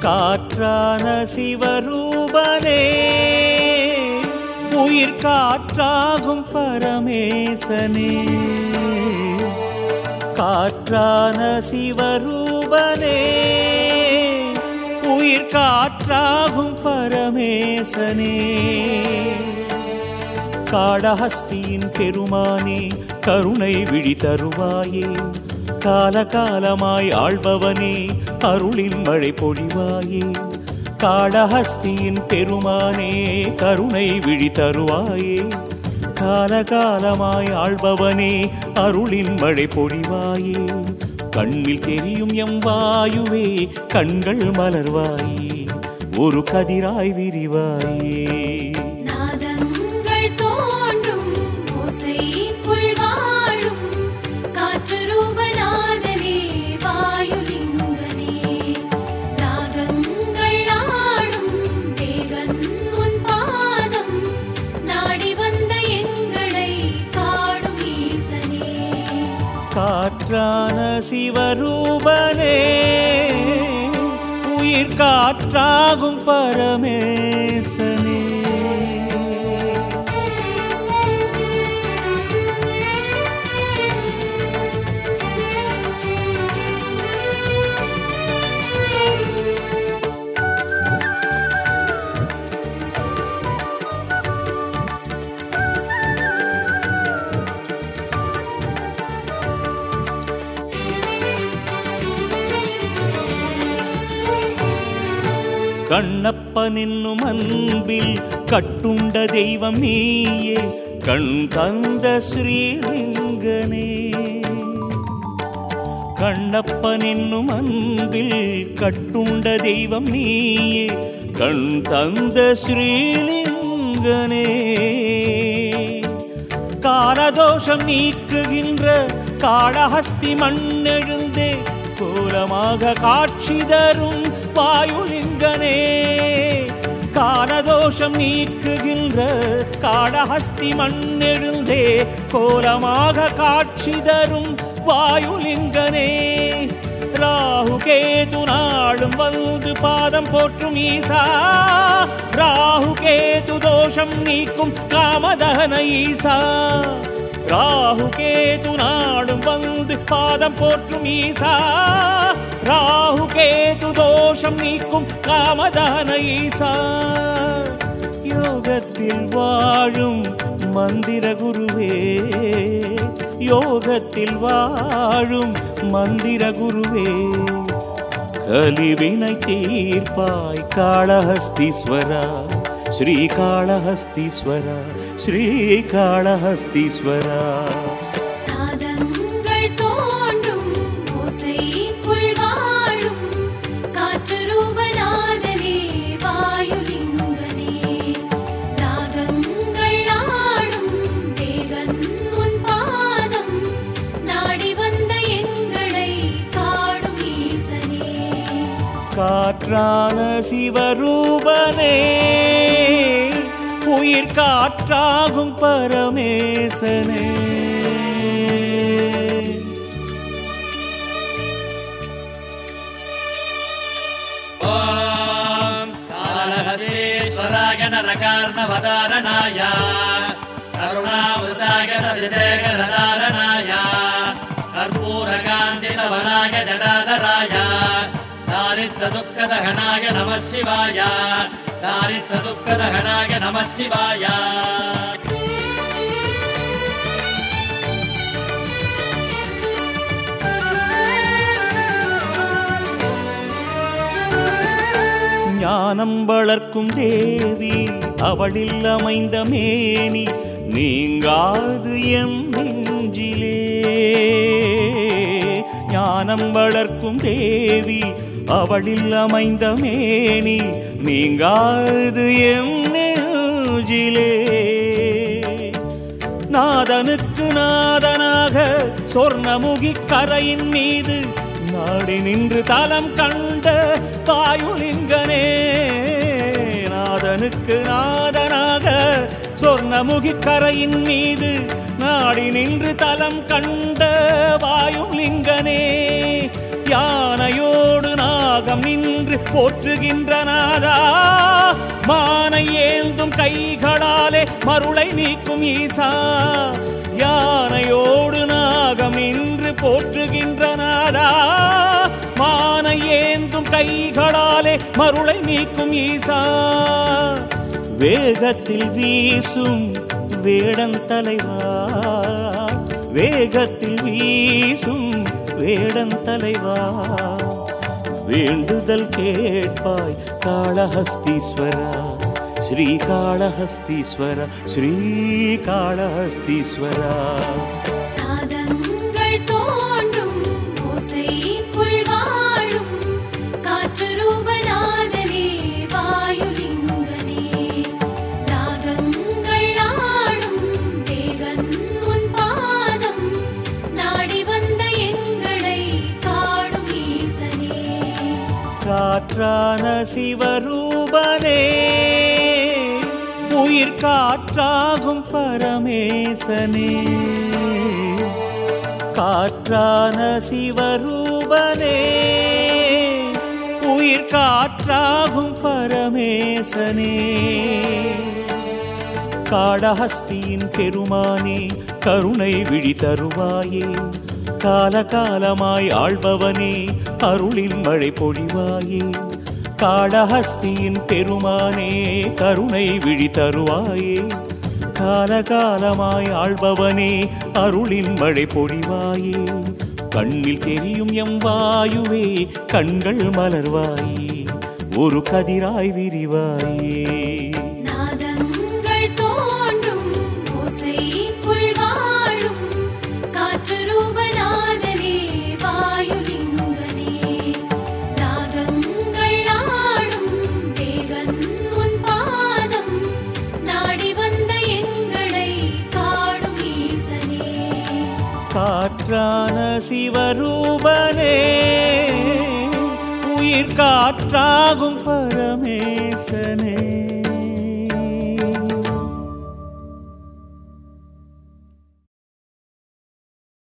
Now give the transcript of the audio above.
காற்றான சிவரூபனே உயிர் காற்றாகும் பரமேசனே. காற்றான சிவரூபனே உயிர் காற்றாகும் பரமேசனே. காடஹஸ்தியின் பெருமானே கருணை விழி தருவாயே கால காலமாய் ஆள்பவனே அருளின் மழை பொழிவாயே. காடஹஸ்தியின் பெருமானே கருணை விழி தருவாயே. காலகாலமாய் ஆள்பவனே அருளின் மழை பொழிவாயே. கண்ணில் தெரியும் எம் வாயுவே கண்கள் மலர்வாயே. ஒரு கதிராய் விரிவாயே. காற்றான சிவரூபனே உயிர் காற்றாகும் பரமே. கண்ணப்பன் என்னும் அன்பில் கட்டுண்ட தெய்வம் நீயே கண் தந்த ஸ்ரீலிங்கனே. கண்ணப்பன் என்னும் அன்பில் கட்டுண்ட தெய்வம் நீயே கண் தந்த ஸ்ரீலிங்கனே. காலதோஷம் நீக்குகின்ற காளஹஸ்தி மண்ணெழுந்தே கோலமாக காட்சி தரும் வாயுலிங்கனே காலதோஷம் நீக்குகின்ற காடஹஸ்தி மண்ணெழுந்தே கோலமாக காட்சி தரும் வாயுலிங்கனே. ராகு கேது நாளும் வந்து பாதம் போற்றும் ஈசா ராகு கேது தோஷம் நீக்கும் காமதகன ஈசா. ராகு கேது நாளும் வந்து பாதம் போற்றும் ஈசா ராகு கேது தோஷம் நீக்கும் காமதகன ஈசா. யோகத்தில் வாழும் மந்திர குருவே யோகத்தில் வாழும் மந்திர குருவே. கலிவினை தீர்ப்பாய் காளஹஸ்தீஸ்வரா ஸ்ரீ காளஹஸ்தீஸ்வரா. காற்றான சிவரூபனே உயிர் காற்றாகும் பரமேசனே. ரகார்ணவதாரணாய கருணாமிருதாய சசிசேகரதாரணாய கர்பூரகாந்திதவனாய ஜடாத தாரித்ததுக்கதகனாய நம சிவாய தாரித்ததுக்கதகனாய நம சிவாய ஞானம் வளர்க்கும் தேவி அவளில் அமைந்த மேனி நீங்காது நெஞ்சிலே. ஞானம் வளர்க்கும் தேவி அவளில் அமைந்த மேனி நீங்காது எம் நெஞ்சிலே. நாதனுக்கு நாதனாக சொர்ணமுகி கரையின் மீது நாடி நின்று தலம் கண்ட வாயுலிங்கனே. நாதனுக்கு நாதனாக சொர்ணமுகி கரையின் மீது நாடி நின்று தலம் கண்ட வாயுலிங்கனே. யானையோடு நாகம் நின்று போற்றுகின்ற நாதா. மானை ஏந்தும் கைகளாலே மருளை நீக்கும் ஈசா. யானையோடு நாகம் நின்று போற்றுகின்ற நாதா. மானை ஏந்தும் கைகளாலே மருளை நீக்கும் ஈசா. வேகத்தில் வீசும் வேடன் தலைவா. வேகத்தில் வீசும் வேடன் தலைவா. வேண்டுதல் கேட்பாய் காளஹஸ்தீஸ்வரா ஸ்ரீ காளஹஸ்தீஸ்வர. காற்றான சிவரூபனே உயிர் காற்றாகும் பரமேசனே. காற்றான சிவரூபனே உயிர் காற்றாகும் பரமேசனே. காடஹஸ்தியின் பெருமானே கருணை விழி தருவாயே காலகாலமாய் ஆள்பவனே அருளின் மழை பொழிவாயே. காளஹஸ்தியின் பெருமானே கருணை விழி தருவாயே. காலகாலமாய் ஆள்பவனே அருளின் மழை பொழிவாயே. கண்ணில் தெரியும் எம் வாயுவே கண்கள் மலர்வாயே. ஒரு கதிராய் விரிவாயே. சிவரூபனே உயிர் காற்றாகும் பரமேசனே.